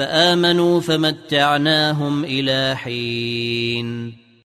فآمنوا فمتعناهم إلى حين.